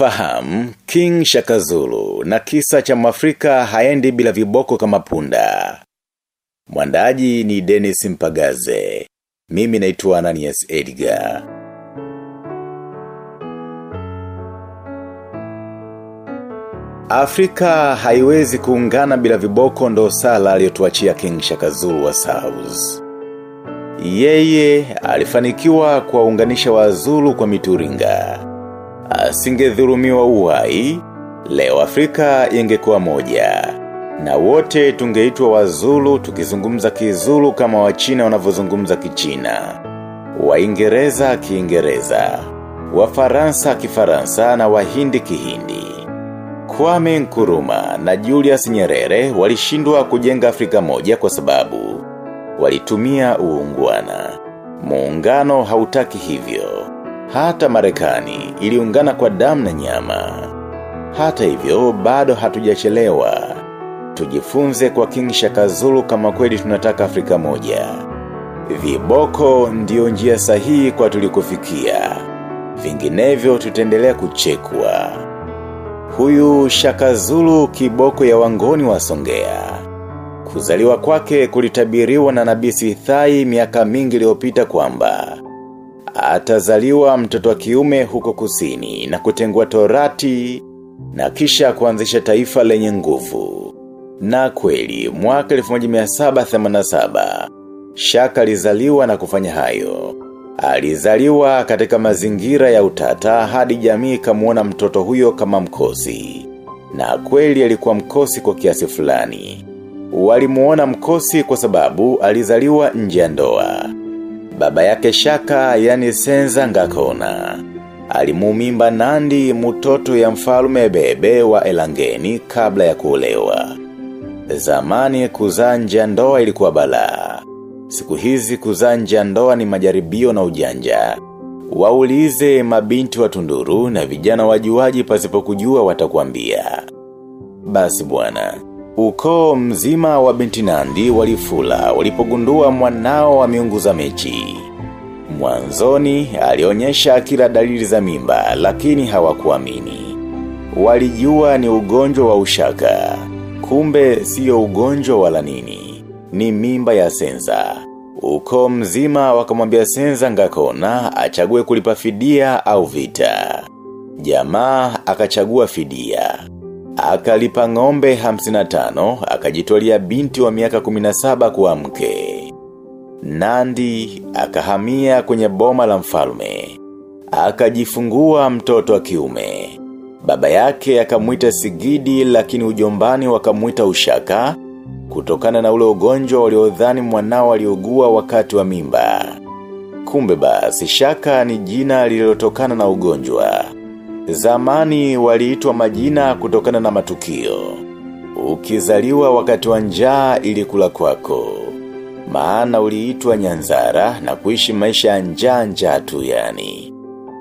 Mnamfahamu King Shakazulu na kisa cha mwafrika haendi bila viboko kama punda. Mwandaji ni Dennis Mpagaze. Mimi naitwa Ananias Edgar. Afrika haiwezi kuungana bila viboko ndo sala aliyotuachia King Shakazulu wa South. Yeye alifanikiwa kuwaunganisha wazulu kwa mituringa. Asingedhulumiwa uhai, leo Afrika ingekuwa moja. Na wote tungeitwa wazulu tukizungumza kizulu kama wachina wanavyozungumza kichina. Waingereza kiingereza. Wafaransa kifaransa na wahindi kihindi. Kwame Nkuruma na Julius Nyerere walishindwa kujenga Afrika moja kwa sababu walitumia uungwana. Muungano hautaki hivyo. Hata Marekani iliungana kwa damu na nyama. Hata hivyo bado hatujachelewa. Tujifunze kwa King Shaka Zulu kama kweli tunataka Afrika moja. Viboko ndiyo njia sahihi kwa tulikufikia. Vinginevyo tutendelea kuchekwa. Huyu Shaka Zulu kiboko ya wangoni wa Songea. Kuzaliwa kwake kulitabiriwa na nabisi thai miaka mingi iliyopita kwamba atazaliwa mtoto wa kiume huko kusini na kutengua torati na kisha kuanzisha taifa lenye nguvu. Na kweli mwaka 1787 Shaka alizaliwa na kufanya hayo. Alizaliwa katika mazingira ya utata hadi jamii kamuona mtoto huyo kama mkosi. Na kweli alikuwa mkosi kwa kiasi fulani. Walimuona mkosi kwa sababu alizaliwa nje ya ndoa. Baba yake shaka yani senza ngakona. Alimumimba nandi mutoto ya mfalume bebe wa elangeni kabla ya kuolewa. Zamani kuzanja ndoa ilikuwa balaa. Siku hizi kuzanja ndoa ni majaribio na ujanja. Waulize mabinti wa tunduru na vijana wajuaji pasipo kujua watakuambia. Basi bwana, ukoo mzima wa binti nandi walifula walipogundua mwanao wa miungu za mechi. Mwanzoni alionyesha kila dalili za mimba lakini hawakuamini. Walijua ni ugonjwa wa ushaka. Kumbe siyo ugonjwa wala nini. Ni mimba ya senza. Uko mzima wakamwambia senza ngakona achague kulipa fidia au vita. Jamaa akachagua fidia. Akalipa ngombe 55, akajitolia binti wa miaka 17 kuwa mke. Nandi, akahamia kwenye boma la mfalme. Akajifungua mtoto wa kiume. Baba yake akamuita sigidi lakini ujombani wakamuita ushaka, kutokana na ule ugonjwa waliodhani mwanao aliugua wakati wa mimba. Kumbe basi shaka ni jina lililotokana na ugonjwa. Zamani waliitwa majina kutokana na matukio. Ukizaliwa wakati wa njaa ilikula kwako. Maana uliitwa nyanzara na kuishi maisha ya njaa njaa tu yani.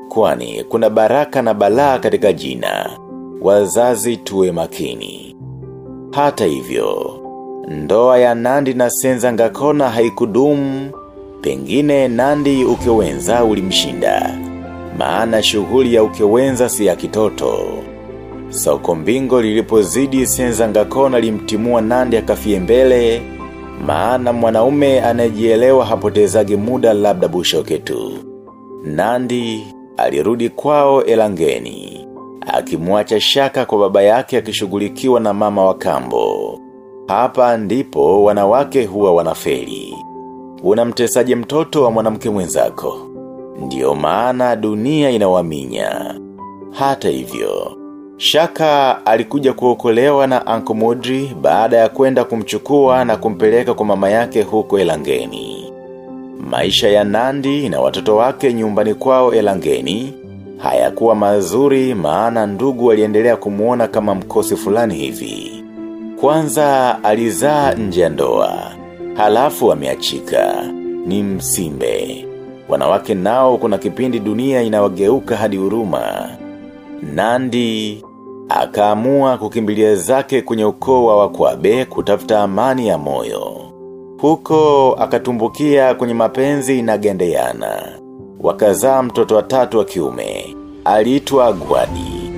Kwani kuna baraka na balaa katika jina. Wazazi tuwe makini. Hata hivyo, ndoa ya Nandi na Senza Ngakona haikudumu, pengine Nandi ukewenza ulimshinda. Maana shughuli ya ukewenza si ya kitoto. Soko mbingo lilipozidi Senza Ngakona limtimua Nandi akafie mbele, maana mwanaume anayejielewa hapotezagi muda labda bushoke tu. Nandi alirudi kwao elangeni. Akimwacha shaka kwa baba yake akishughulikiwa na mama wa kambo. Hapa ndipo wanawake huwa wanafeli. Unamtesaje mtoto wa mwanamke mwenzako. Ndiyo maana dunia inawaminya. Hata hivyo. Shaka alikuja kuokolewa na Anko Modri baada ya kwenda kumchukua na kumpeleka kwa mama yake huko elangeni. Maisha ya Nandi na watoto wake nyumbani kwao elangeni, hayakuwa mazuri maana ndugu waliendelea kumuona kama mkosi fulani hivi. Kwanza alizaa nje ya ndoa, halafu ameachika, ni msimbe. Wanawake nao kuna kipindi dunia inawageuka hadi huruma. Nandi, akaamua kukimbilia zake kwenye ukoo wa wakwabe kutafuta amani ya moyo. Huko akatumbukia kwenye mapenzi na gendeana. Wakazaa mtoto wa tatu wa kiume. Aliitwa Gwadi.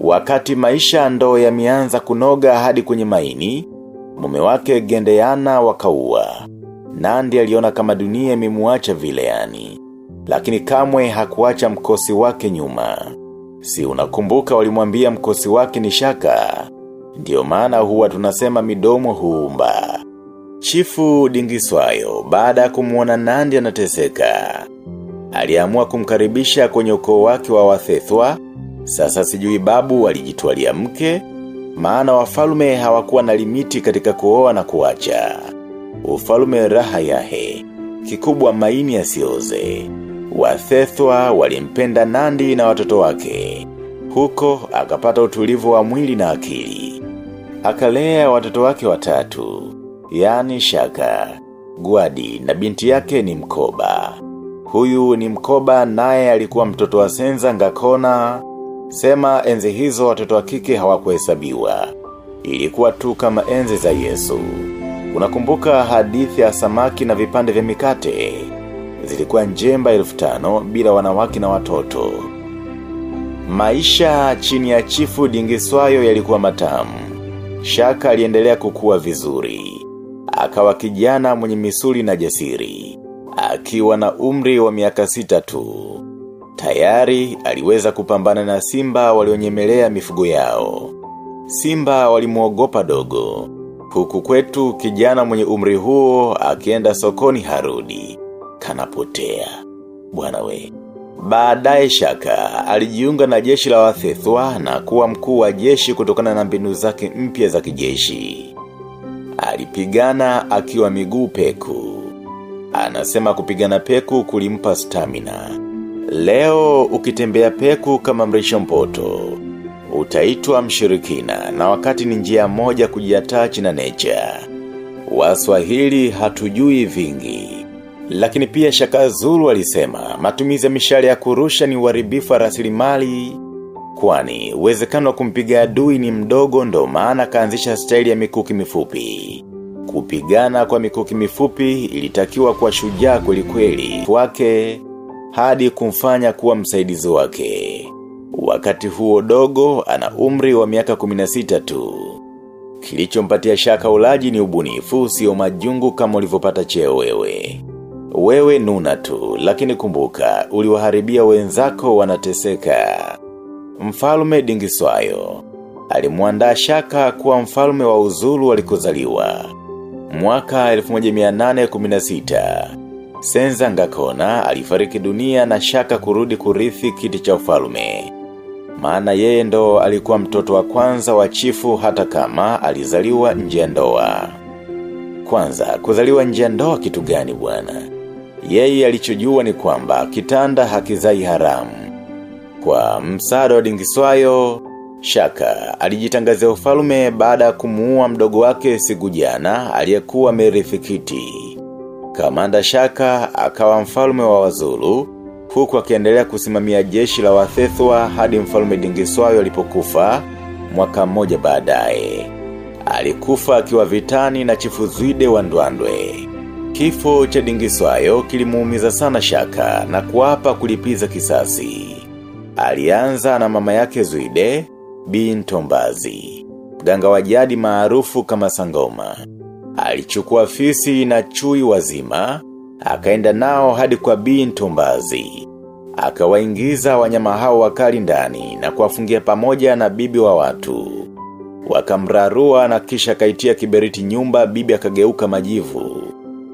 Wakati maisha ndo yameanza kunoga hadi kwenye maini, mume wake gendeana wakaua. Nandi aliona kama dunia imemuacha vile yani. Lakini kamwe hakuacha mkosi wake nyuma. Si unakumbuka walimwambia mkosi wake ni shaka. Ndiyo maana huwa tunasema midomo huumba. Chifu dingiswayo, baada ya kumuona nandi anateseka. Aliamua kumkaribisha kwenye ukoo wake wa wathethwa, sasa sijui babu alijitwalia mke, maana wafalume hawakuwa na limiti katika kuoa na kuacha. Ufalume raha yahe, kikubwa maini yasioze. Wathethwa walimpenda nandi na watoto wake. Huko akapata utulivu wa mwili na akili. Akalea watoto wake watatu, yani shaka, gwadi na binti yake ni mkoba. Huyu ni mkoba naye alikuwa mtoto wa senza ngakona, sema enzi hizo watoto wa kike hawakuhesabiwa. Ilikuwa tu kama enzi za Yesu. Unakumbuka hadithi ya samaki na vipande vya mikate. Zilikuwa njemba elfu tano bila wanawake na watoto. Maisha chini ya chifu dingiswayo yalikuwa matamu. Shaka aliendelea kukua vizuri. Akawa kijana mwenye misuli na jasiri. Akiwa na umri wa miaka sita tu. Tayari aliweza kupambana na simba walionyemelea mifugo yao. Simba walimuogopa dogo. Huku kwetu kijana mwenye umri huo akienda sokoni harudi. Kanapotea. Bwana we. Baadaye shaka, alijiunga na jeshi la wathethwa na kuwa mkuu wa jeshi kutokana na mbinu zake mpya za kijeshi. Alipigana akiwa miguu peku. Anasema kupigana peku kulimpa stamina. Leo ukitembea peku kama mrisho mpoto. Utaitwa mshirikina na wakati ni njia moja kujiatachi na necha. Waswahili hatujui vingi. Lakini pia shaka zulu walisema matumizi ya mishale ya kurusha ni uharibifu wa rasilimali kwani uwezekano wa kumpiga adui ni mdogo ndo maana kaanzisha staili ya mikuki mifupi. Kupigana kwa mikuki mifupi ilitakiwa kwa shujaa kweli kwake wake hadi kumfanya kuwa msaidizi wake. Wakati huo dogo ana umri wa miaka 16 tu. Kilichompatia shaka ulaji ni ubunifu sio majungu kama ulivyopata cheo wewe. Wewe nuna tu, lakini kumbuka, uliwaharibia wenzako wanateseka. mfalume dingiswayo. Alimuandaa shaka kuwa mfalume wa uzulu alikozaliwa. Mwaka 1816. Senza ngakona alifariki dunia na shaka kurudi kurithi kiti cha ufalme. Maana yeye ndo alikuwa mtoto wa kwanza wa chifu hata kama alizaliwa nje ya ndoa. Kwanza, kuzaliwa nje ya ndoa kitu gani bwana? Yeye alichojua ni kwamba kitanda hakizai haramu. Kwa msaada wa dingiswayo, Shaka alijitangazia ufalume baada ya kumuua mdogo wake siku jana aliyekuwa merifikiti. Kamanda Shaka akawa mfalume wa wazulu, huku akiendelea kusimamia jeshi la wathethwa hadi mfalme dingiswayo alipokufa mwaka mmoja baadaye. Alikufa akiwa vitani na chifu Zwide wa Ndwandwe. Kifo cha dingiswayo kilimuumiza sana shaka na kuapa kulipiza kisasi. Alianza na mama yake Zwide, Bintombazi, Mganga wa jadi maarufu kama Sangoma. Alichukua fisi na chui wazima, akaenda nao hadi kwa bin Tombazi. Akawaingiza wanyama hao wakali ndani na kuwafungia pamoja na bibi wa watu. Wakamrarua na kisha kaitia kiberiti nyumba bibi akageuka majivu.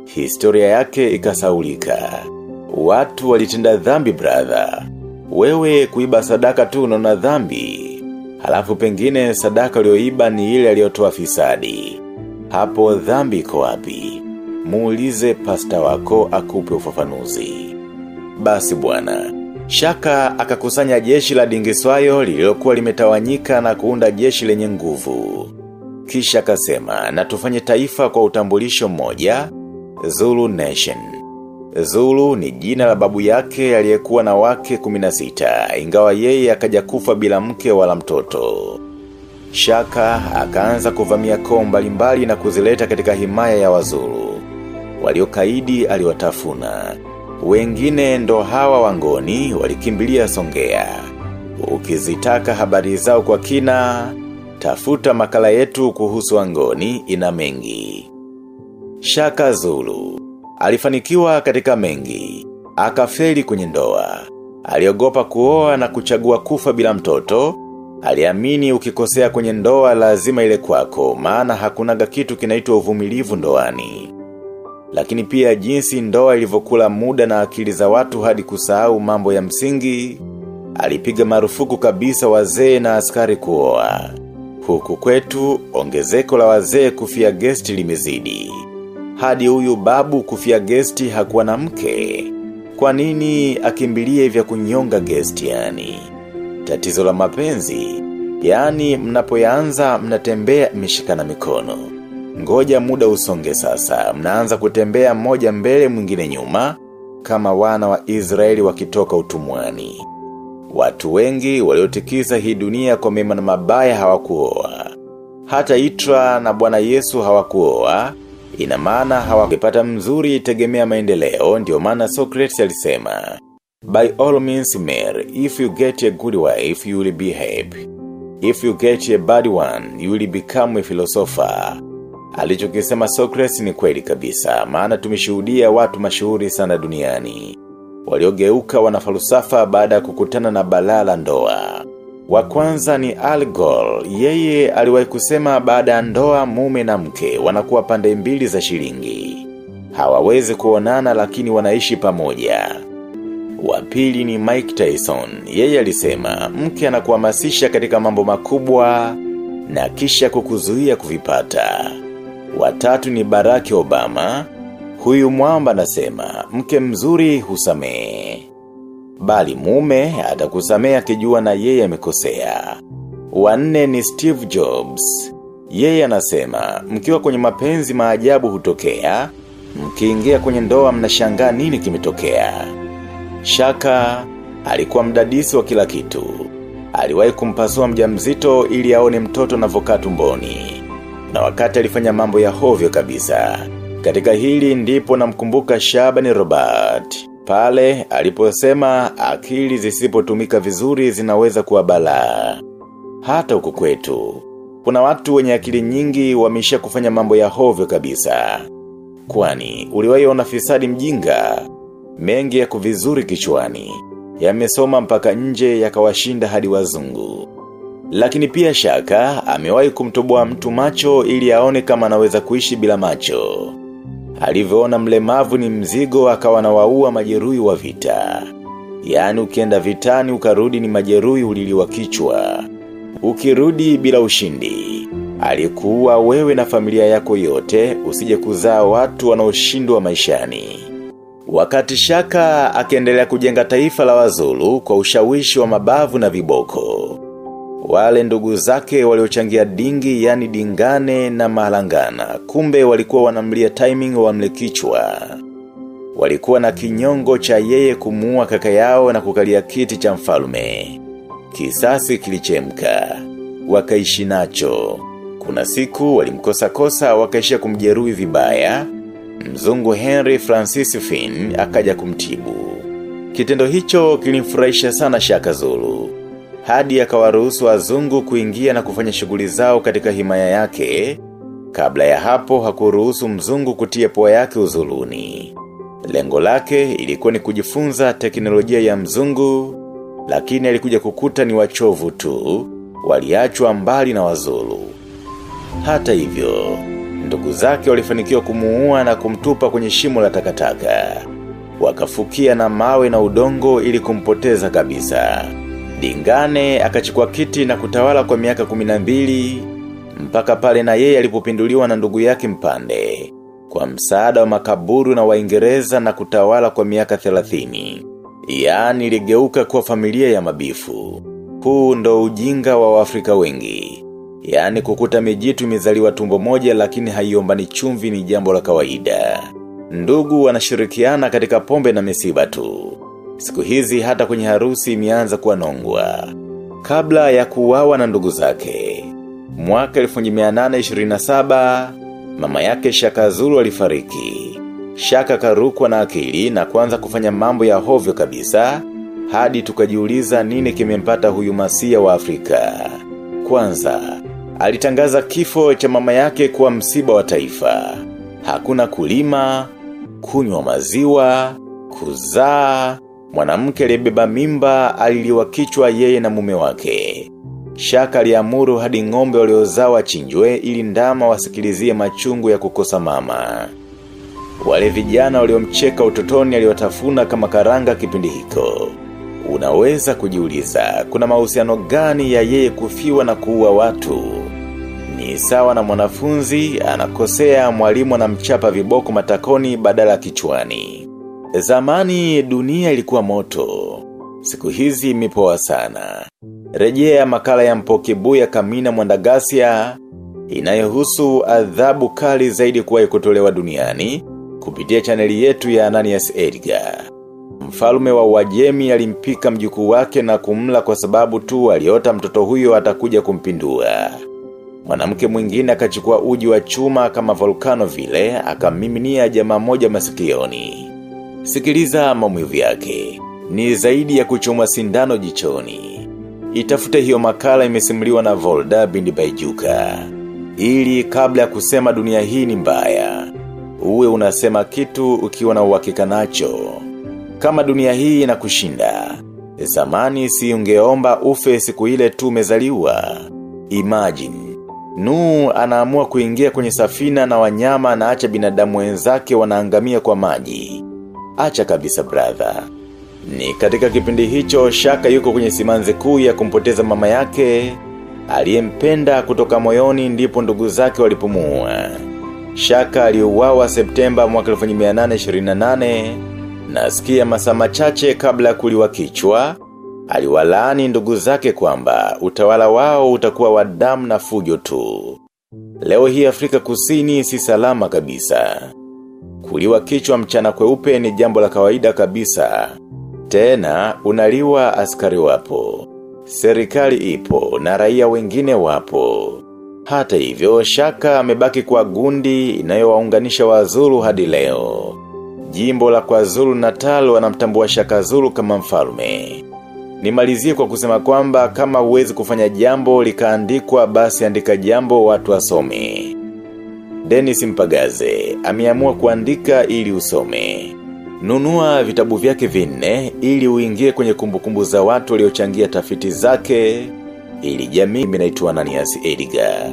Historia yake ikasaulika. Watu walitenda dhambi brother. Wewe kuiba sadaka tu unaona dhambi. Halafu pengine sadaka ulioiba ni ile aliyotoa fisadi. Hapo dhambi iko wapi? Muulize pasta wako akupe ufafanuzi. Basi bwana. Shaka akakusanya jeshi la dingiswayo lililokuwa limetawanyika na kuunda jeshi lenye nguvu. Kisha akasema na tufanye taifa kwa utambulisho mmoja, Zulu Nation. Zulu ni jina la babu yake aliyekuwa na wake 16, ingawa yeye akaja kufa bila mke wala mtoto. Shaka akaanza kuvamia koo mbalimbali na kuzileta katika himaya ya wazulu. Waliokaidi aliwatafuna. Wengine ndo hawa wangoni walikimbilia songea. Ukizitaka habari zao kwa kina, tafuta makala yetu kuhusu wangoni ina mengi. Shaka Zulu. Alifanikiwa katika mengi. Akafeli kwenye ndoa. Aliogopa kuoa na kuchagua kufa bila mtoto. Aliamini ukikosea kwenye ndoa lazima ile kwako, maana hakunaga kitu kinaitwa uvumilivu ndoani. Lakini pia jinsi ndoa ilivyokula muda na akili za watu hadi kusahau mambo ya msingi, alipiga marufuku kabisa wazee na askari kuoa. Huku kwetu, ongezeko la wazee kufia gesti limezidi. Hadi huyu babu kufia gesti hakuwa na mke. Kwa nini akimbilie vya kunyonga gesti yani? Tatizo la mapenzi, yani mnapoyanza mnatembea mishikana mikono. Ngoja muda usonge sasa, mnaanza kutembea mmoja mbele mwingine nyuma, kama wana wa Israeli wakitoka utumwani. Watu wengi waliotikisa hii dunia kwa mema na mabaya hawakuoa. Hata Itra na bwana Yesu hawakuoa, ina maana hawakupata mzuri tegemea maendeleo, ndio maana Socrates alisema. By all means marry, if you get a good wife, you will be happy. If you get a bad one, you will become a philosopher. Alichokisema Socrates ni kweli kabisa, maana tumeshuhudia watu mashuhuri sana duniani. Waliogeuka wanafalusafa baada ya kukutana na balaa la ndoa. Wa kwanza ni Al Gore, yeye aliwahi kusema baada ya ndoa mume na mke wanakuwa pande mbili za shilingi. Hawawezi kuonana lakini wanaishi pamoja. Wa pili ni Mike Tyson, yeye alisema mke anakuhamasisha katika mambo makubwa na kisha kukuzuia kuvipata. Watatu ni Barack Obama, huyu mwamba anasema mke mzuri husamee. Bali mume atakusamea kijua na yeye amekosea. Wanne ni Steve Jobs. Yeye anasema, mkiwa kwenye mapenzi maajabu hutokea, mkiingia kwenye ndoa mnashangaa nini kimetokea. Shaka, alikuwa mdadisi wa kila kitu. Aliwahi kumpasua mjamzito ili aone mtoto anavyokaa tumboni. Na wakati alifanya mambo ya hovyo kabisa. Katika hili ndipo namkumbuka Shabani Robert. Pale, aliposema akili zisipotumika vizuri zinaweza kuwa. Hata huku kwetu. Kuna watu wenye akili nyingi wamesha kufanya mambo ya hovyo kabisa. Kwani, uliwahi ona fisadi mjinga. Mengi ya kuvizuri kichwani. Yamesoma mpaka nje yakawashinda hadi wazungu. Lakini pia shaka, amewahi kumtoboa mtu macho ili aone kama anaweza kuishi bila macho. Alivyoona mlemavu ni mzigo akawa na waua majeruhi wa vita. Yaani ukienda vitani ukarudi ni majeruhi uliliwa kichwa. Ukirudi bila ushindi. Alikuwa wewe na familia yako yote usije kuzaa watu wanaoshindwa maishani. Wakati shaka akiendelea kujenga taifa la wazulu kwa ushawishi wa mabavu na viboko. Wale ndugu zake waliochangia dingi yani dingane na mahalangana. Kumbe walikuwa wanamlia timing wa mlekichwa. Walikuwa na kinyongo cha yeye kumuua kaka yao na kukalia kiti cha mfalume. Kisasi kilichemka. Wakaishi nacho. Kuna siku walimkosa kosa wakaishia kumjeruhi vibaya. Mzungu Henry Francis Finn akaja kumtibu. Kitendo hicho kilimfurahisha sana Shaka Zulu hadi akawaruhusu wazungu kuingia na kufanya shughuli zao katika himaya yake, kabla ya hapo hakuruhusu mzungu kutia pua yake uzuluni. Lengo lake ilikuwa ni kujifunza teknolojia ya mzungu, lakini alikuja kukuta ni wachovu tu, waliachwa mbali na wazulu. Hata hivyo, ndugu zake walifanikiwa kumuua na kumtupa kwenye shimo la takataka. Wakafukia na mawe na udongo ili kumpoteza kabisa. Dingane akachukua kiti na kutawala kwa miaka kuminambili, mpaka pale na yeye alipopinduliwa na ndugu yake mpande, kwa msaada wa makaburu na waingereza na kutawala kwa miaka thelathini. Yaani ligeuka kuwa familia ya mabifu. Huu ndo ujinga wa Waafrika wengi. Yaani kukuta mijitu imezaliwa tumbo moja lakini haiombani chumvi ni jambo la kawaida. Ndugu wanashirikiana katika pombe na misiba tu. Siku hizi hata kwenye harusi imeanza kuwa nongwa. Kabla ya kuuawa na ndugu zake. Mwaka 1827, mama yake Shaka Zulu alifariki. Shaka karukwa na akili na kuanza kufanya mambo ya hovyo kabisa, hadi tukajiuliza nini kimempata huyu masia wa Afrika. Kwanza, alitangaza kifo cha mama yake kuwa msiba wa taifa. Hakuna kulima, kunywa maziwa, kuzaa, mwanamke aliyebeba mimba aliliwa kichwa yeye na mume wake. Shaka aliamuru hadi ng'ombe waliozaa wachinjwe ili ndama wasikilizie machungu ya kukosa mama. Wale vijana waliomcheka utotoni aliwatafuna kama karanga kipindi hiko. Unaweza kujiuliza, kuna mahusiano gani ya yeye kufiwa na kuua watu? Ni sawa na mwanafunzi, anakosea mwalimu anamchapa viboko matakoni badala kichwani. Zamani dunia ilikuwa moto. Siku hizi imepoa sana. Rejea makala ya mpokibuya kamina mwandagasia, inayohusu adhabu kali zaidi kuwahi kutolewa duniani, kupitia chaneli yetu ya Ananias Edgar. Mfalme wa wajemi alimpika mjukuu wake na kumla kwa sababu tu aliota mtoto huyo atakuja kumpindua. Mwanamke mwingine akachukua uji wa chuma kama volkano vile, akamiminia jamaa moja masikioni. Sikiliza maumivu yake. Ni zaidi ya kuchoma sindano jichoni. Itafute hiyo makala imesimuliwa na Volda bindi Baijuka. Ili kabla ya kusema dunia hii ni mbaya. Uwe unasema kitu ukiwa na uhakika nacho. Kama dunia hii inakushinda. Zamani si ungeomba ufe siku ile tu umezaliwa. Imagine. Nuu anaamua kuingia kwenye safina na wanyama na acha binadamu wenzake wanaangamia kwa maji. Acha kabisa brother. Ni katika kipindi hicho shaka yuko kwenye simanzi kuu ya kumpoteza mama yake, aliyempenda kutoka moyoni ndipo ndugu zake walipumua. Shaka aliuawa Septemba mwaka 1828 nasikia masaa machache kabla ya kuliwa kichwa, aliwalaani ndugu zake kwamba utawala wao utakuwa wa damu na fujo tu. Leo hii Afrika kusini si salama kabisa. Kuliwa kichwa mchana kweupe ni jambo la kawaida kabisa. Tena, unaliwa askari wapo. Serikali ipo na raia wengine wapo. Hata hivyo, shaka amebaki kwa gundi inayowaunganisha wazulu hadi leo. Jimbo la kwa zulu natal wanamtambua shaka zulu kama mfalme. Nimalizie kwa kusema kwamba kama huwezi kufanya jambo likaandikwa basi andika jambo watu wasome. Dennis Mpagaze, ameamua kuandika ili usome. Nunua vitabu vyake vinne ili uingie kwenye kumbukumbu za watu waliochangia tafiti zake ili jamii minaitwa Ananias Edgar.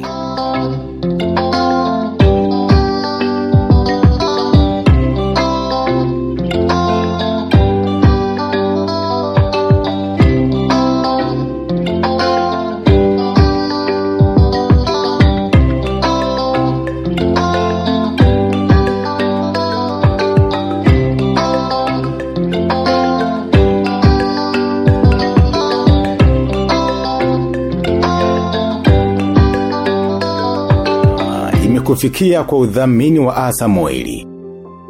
Kufikia kwa udhamini wa asa moili.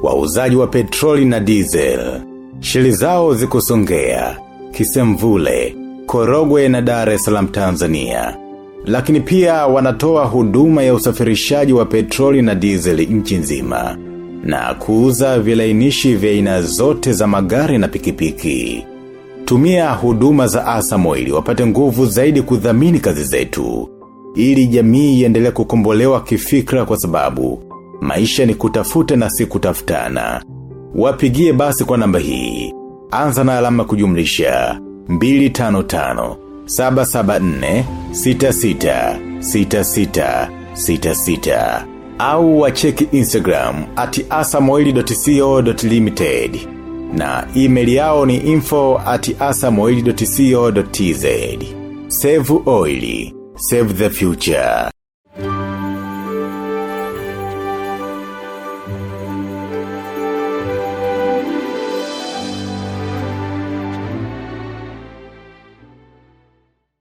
Wauzaji wa petroli na diesel. Shili zao zikusongea, kisemvule, korogwe na Dar es Salaam Tanzania. Lakini pia wanatoa huduma ya usafirishaji wa petroli na diesel nchi nzima. Na kuuza vilainishi vya aina zote za magari na pikipiki. Tumia huduma za asa moili wapate nguvu zaidi kudhamini kazi zetu ili jamii iendelee kukombolewa kifikra kwa sababu maisha ni kutafuta na si kutafutana. Wapigie basi kwa namba hii. Anza na alama kujumlisha 255 774 66 66 66 au wacheki Instagram at asamoili.co.limited na email yao ni info at asamoili.co.tz. Save oili. Save the future.